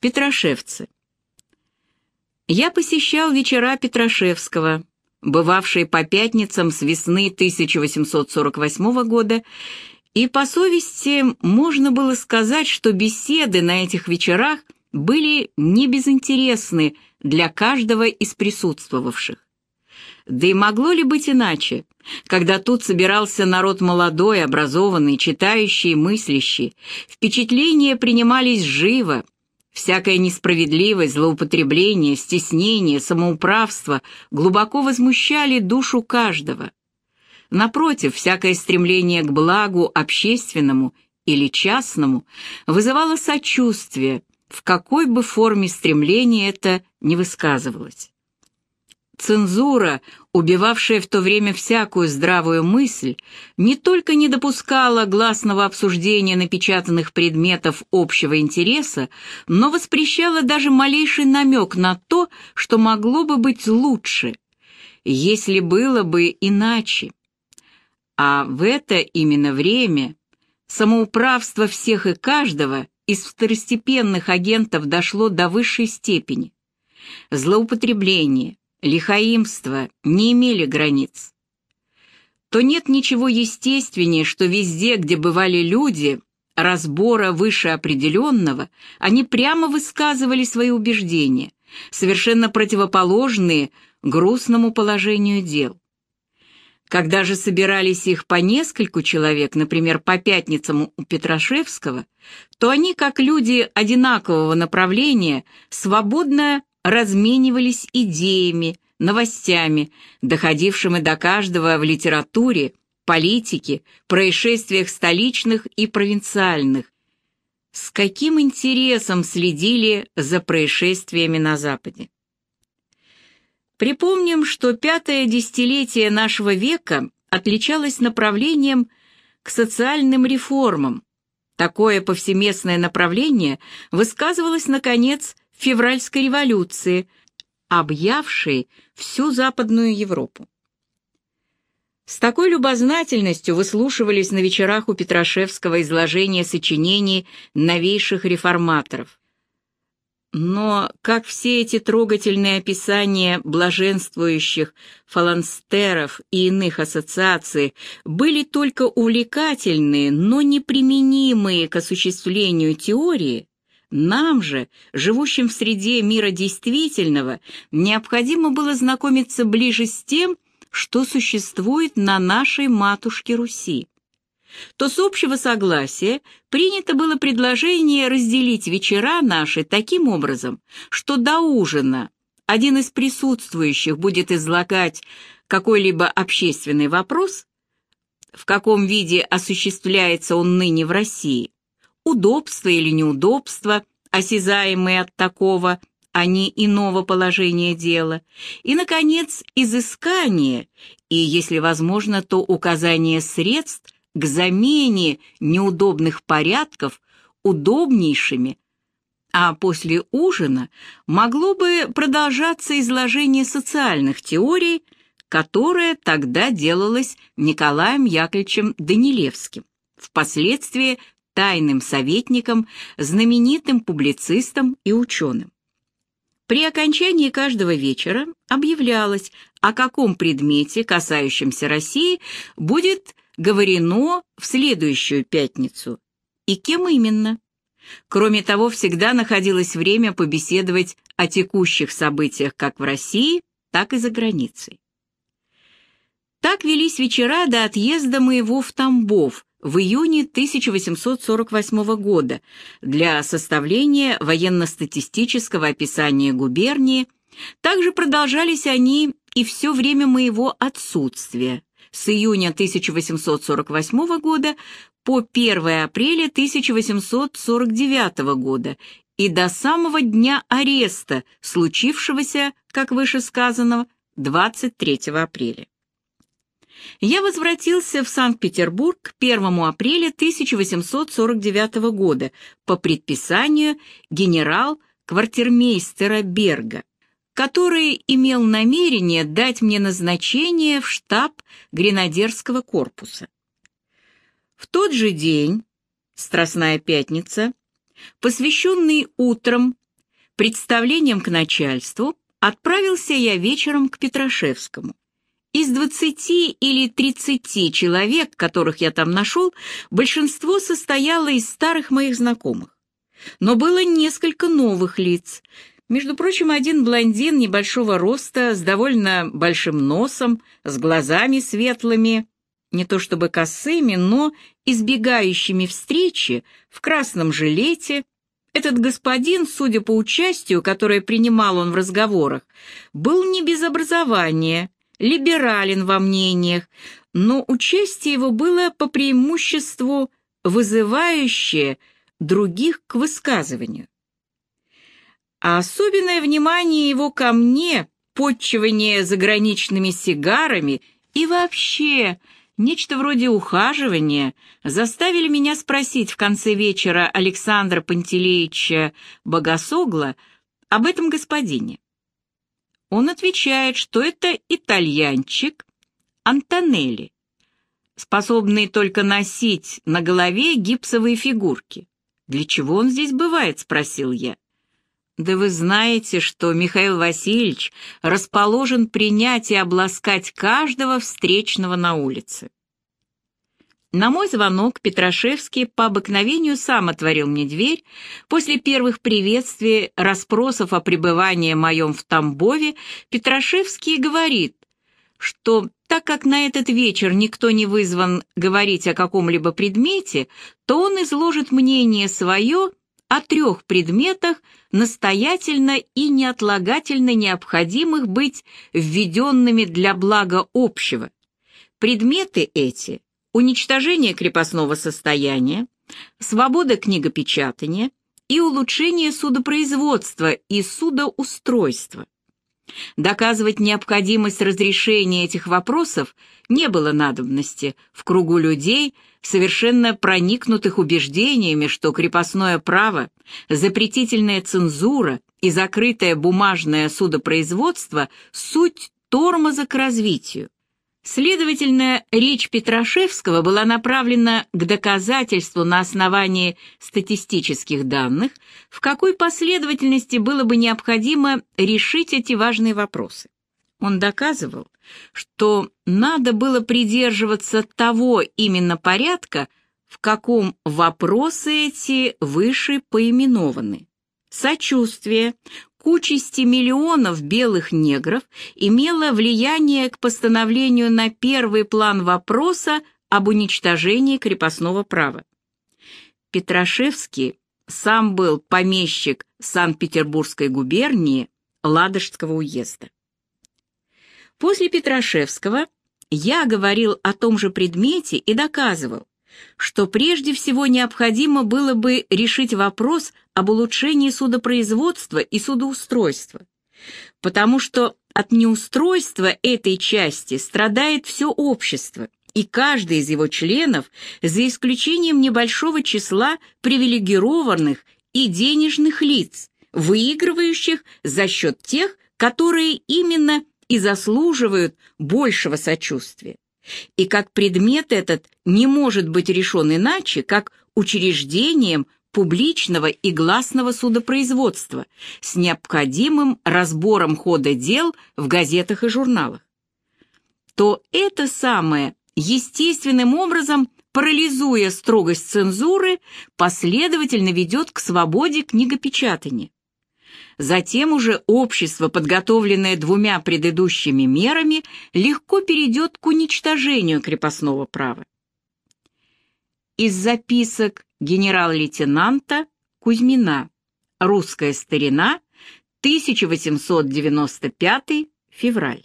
Петрошевцы. Я посещал вечера Петрошевского, бывавшие по пятницам с весны 1848 года, и по совести можно было сказать, что беседы на этих вечерах были не безинтересны для каждого из присутствовавших. Да и могло ли быть иначе, когда тут собирался народ молодой, образованный, читающий, мыслящий, впечатления принимались живо, всякая несправедливость, злоупотребление, стеснение, самоуправство глубоко возмущали душу каждого. Напротив, всякое стремление к благу общественному или частному вызывало сочувствие, в какой бы форме стремления это не высказывалось. Цензура, убивавшая в то время всякую здравую мысль, не только не допускала гласного обсуждения напечатанных предметов общего интереса, но воспрещала даже малейший намек на то, что могло бы быть лучше, если было бы иначе. А в это именно время самоуправство всех и каждого из второстепенных агентов дошло до высшей степени. Злоупотребление, лихаимство не имели границ, то нет ничего естественнее, что везде, где бывали люди, разбора выше определенного, они прямо высказывали свои убеждения, совершенно противоположные грустному положению дел. Когда же собирались их по нескольку человек, например, по пятницам у Петрашевского, то они, как люди одинакового направления, свободно разменивались идеями, новостями, доходившими до каждого в литературе, политике, происшествиях столичных и провинциальных. С каким интересом следили за происшествиями на Западе? Припомним, что пятое десятилетие нашего века отличалось направлением к социальным реформам. Такое повсеместное направление высказывалось, наконец, февральской революции, объявшей всю Западную Европу. С такой любознательностью выслушивались на вечерах у Петрашевского изложения сочинений новейших реформаторов. Но, как все эти трогательные описания блаженствующих фаланстеров и иных ассоциаций были только увлекательные, но неприменимые к осуществлению теории, нам же, живущим в среде мира действительного, необходимо было знакомиться ближе с тем, что существует на нашей матушке Руси. То с общего согласия принято было предложение разделить вечера наши таким образом, что до ужина один из присутствующих будет излагать какой-либо общественный вопрос, в каком виде осуществляется он ныне в России, удобства или неудобства, осязаемые от такого, а не иного положения дела, и, наконец, изыскание и, если возможно, то указание средств к замене неудобных порядков удобнейшими, а после ужина могло бы продолжаться изложение социальных теорий, которое тогда делалось Николаем Яковлевичем Данилевским, впоследствии тайным советником, знаменитым публицистом и ученым. При окончании каждого вечера объявлялось, о каком предмете, касающемся России, будет говорено в следующую пятницу и кем именно. Кроме того, всегда находилось время побеседовать о текущих событиях как в России, так и за границей. Так велись вечера до отъезда моего в Тамбов в июне 1848 года для составления военно-статистического описания губернии. Также продолжались они и все время моего отсутствия, с июня 1848 года по 1 апреля 1849 года и до самого дня ареста, случившегося, как выше сказано, 23 апреля я возвратился в Санкт-Петербург 1 апреля 1849 года по предписанию генерал-квартирмейстера Берга, который имел намерение дать мне назначение в штаб гренадерского корпуса. В тот же день, Страстная пятница, посвященный утром представлением к начальству отправился я вечером к Петрашевскому. Из двадцати или тридцати человек, которых я там нашел, большинство состояло из старых моих знакомых. Но было несколько новых лиц. Между прочим, один блондин небольшого роста, с довольно большим носом, с глазами светлыми, не то чтобы косыми, но избегающими встречи, в красном жилете. Этот господин, судя по участию, которое принимал он в разговорах, был не без образования, либерален во мнениях, но участие его было по преимуществу вызывающее других к высказыванию. А особенное внимание его ко мне, подчивание заграничными сигарами и вообще нечто вроде ухаживания заставили меня спросить в конце вечера Александра Пантелеича Богосогла об этом господине. Он отвечает, что это итальянчик Антонелли, способный только носить на голове гипсовые фигурки. «Для чего он здесь бывает?» — спросил я. «Да вы знаете, что Михаил Васильевич расположен принять и обласкать каждого встречного на улице. На мой звонок Петрашевский по обыкновению сам отворил мне дверь. После первых приветствий, расспросов о пребывании моем в Тамбове, Петрашевский говорит, что так как на этот вечер никто не вызван говорить о каком-либо предмете, то он изложит мнение свое о трех предметах, настоятельно и неотлагательно необходимых быть введенными для блага общего. Предметы эти уничтожение крепостного состояния, свобода книгопечатания и улучшение судопроизводства и судоустройства. Доказывать необходимость разрешения этих вопросов не было надобности в кругу людей, совершенно проникнутых убеждениями, что крепостное право, запретительная цензура и закрытое бумажное судопроизводство – суть тормоза к развитию. Следовательно, речь Петрашевского была направлена к доказательству на основании статистических данных, в какой последовательности было бы необходимо решить эти важные вопросы. Он доказывал, что надо было придерживаться того именно порядка, в каком вопросы эти выше поименованы. Сочувствие, к участи миллионов белых негров имело влияние к постановлению на первый план вопроса об уничтожении крепостного права. Петрашевский сам был помещик Санкт-Петербургской губернии Ладожского уезда. После Петрашевского я говорил о том же предмете и доказывал, что прежде всего необходимо было бы решить вопрос об улучшении судопроизводства и судоустройства, потому что от неустройства этой части страдает все общество, и каждый из его членов, за исключением небольшого числа привилегированных и денежных лиц, выигрывающих за счет тех, которые именно и заслуживают большего сочувствия и как предмет этот не может быть решен иначе, как учреждением публичного и гласного судопроизводства с необходимым разбором хода дел в газетах и журналах, то это самое естественным образом, парализуя строгость цензуры, последовательно ведет к свободе книгопечатания. Затем уже общество, подготовленное двумя предыдущими мерами, легко перейдет к уничтожению крепостного права. Из записок генерал-лейтенанта Кузьмина «Русская старина», 1895 февраль.